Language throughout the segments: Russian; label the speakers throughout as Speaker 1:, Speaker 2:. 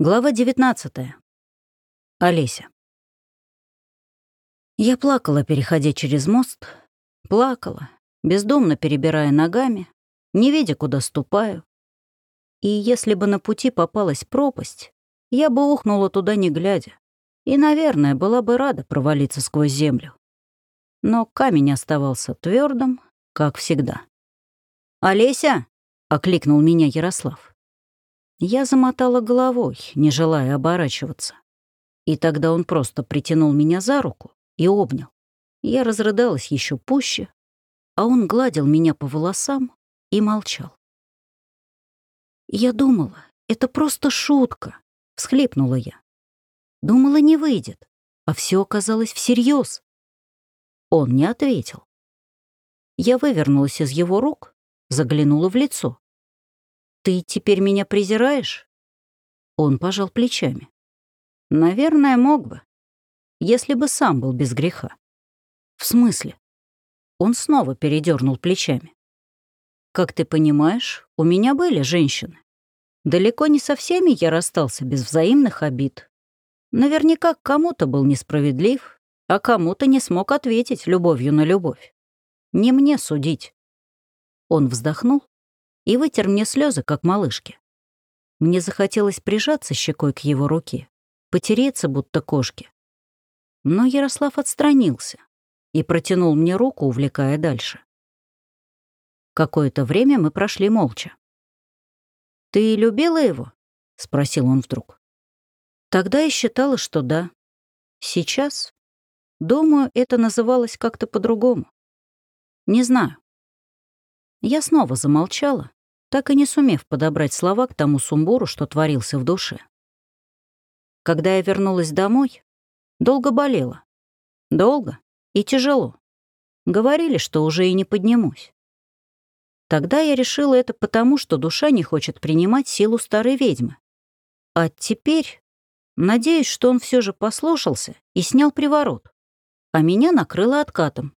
Speaker 1: Глава 19. Олеся. Я плакала, переходя через мост. Плакала, бездомно перебирая ногами, не видя, куда ступаю. И если бы на пути попалась пропасть, я бы ухнула туда не глядя. И, наверное, была бы рада провалиться сквозь землю. Но камень оставался твердым, как всегда. «Олеся!» — окликнул меня Ярослав. Я замотала головой, не желая оборачиваться. И тогда он просто притянул меня за руку и обнял. Я разрыдалась еще пуще, а он гладил меня по волосам и молчал. Я думала, это просто шутка, всхлипнула я. Думала, не выйдет, а все оказалось всерьез. Он не ответил. Я вывернулась из его рук, заглянула в лицо. «Ты теперь меня презираешь?» Он пожал плечами. «Наверное, мог бы, если бы сам был без греха». «В смысле?» Он снова передернул плечами. «Как ты понимаешь, у меня были женщины. Далеко не со всеми я расстался без взаимных обид. Наверняка кому-то был несправедлив, а кому-то не смог ответить любовью на любовь. Не мне судить». Он вздохнул и вытер мне слезы, как малышки. Мне захотелось прижаться щекой к его руке, потереться, будто кошки. Но Ярослав отстранился и протянул мне руку, увлекая дальше. Какое-то время мы прошли молча. «Ты любила его?» — спросил он вдруг. Тогда я считала, что да. Сейчас, думаю, это называлось как-то по-другому. Не знаю. Я снова замолчала, так и не сумев подобрать слова к тому сумбуру, что творился в душе. Когда я вернулась домой, долго болела. Долго и тяжело. Говорили, что уже и не поднимусь. Тогда я решила это потому, что душа не хочет принимать силу старой ведьмы. А теперь надеюсь, что он все же послушался и снял приворот, а меня накрыло откатом.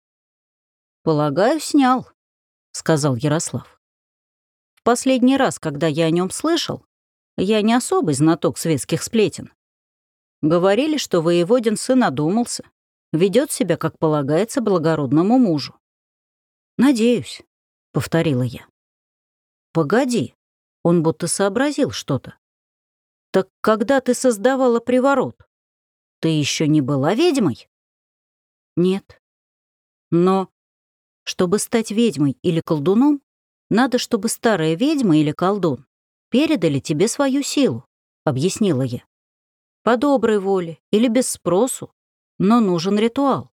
Speaker 1: «Полагаю, снял», — сказал Ярослав последний раз, когда я о нем слышал, я не особый знаток светских сплетен. Говорили, что воеводин сын одумался, ведет себя, как полагается, благородному мужу. «Надеюсь», — повторила я. «Погоди», — он будто сообразил что-то. «Так когда ты создавала приворот, ты еще не была ведьмой?» «Нет». «Но, чтобы стать ведьмой или колдуном, надо, чтобы старая ведьма или колдун передали тебе свою силу», — объяснила я. «По доброй воле или без спросу, но нужен ритуал.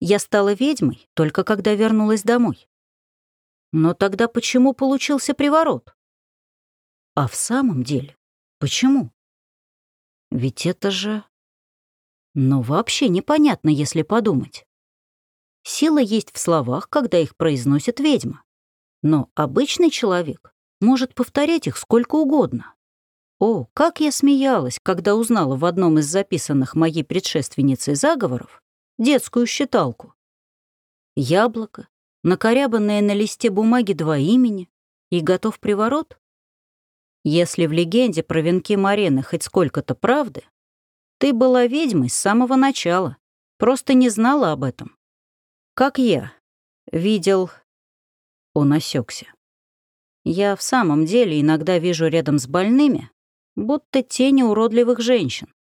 Speaker 1: Я стала ведьмой только когда вернулась домой. Но тогда почему получился приворот? А в самом деле, почему? Ведь это же... Ну, вообще непонятно, если подумать. Сила есть в словах, когда их произносит ведьма. Но обычный человек может повторять их сколько угодно. О, как я смеялась, когда узнала в одном из записанных моей предшественницей заговоров детскую считалку. Яблоко, накорябанное на листе бумаги два имени, и готов приворот? Если в легенде про венки Марены хоть сколько-то правды, ты была ведьмой с самого начала, просто не знала об этом. Как я видел он осекся. Я в самом деле иногда вижу рядом с больными, будто тени уродливых женщин,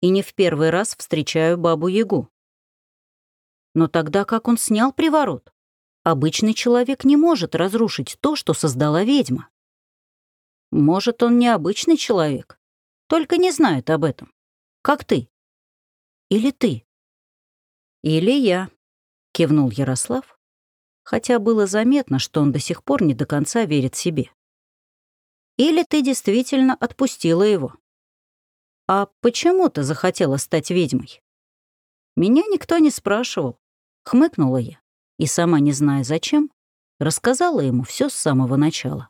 Speaker 1: и не в первый раз встречаю бабу-ягу. Но тогда как он снял приворот? Обычный человек не может разрушить то, что создала ведьма. Может, он не обычный человек, только не знает об этом. Как ты. Или ты. Или я, кивнул Ярослав хотя было заметно, что он до сих пор не до конца верит себе. Или ты действительно отпустила его? А почему ты захотела стать ведьмой? Меня никто не спрашивал. Хмыкнула я и, сама не зная зачем, рассказала ему все с самого начала.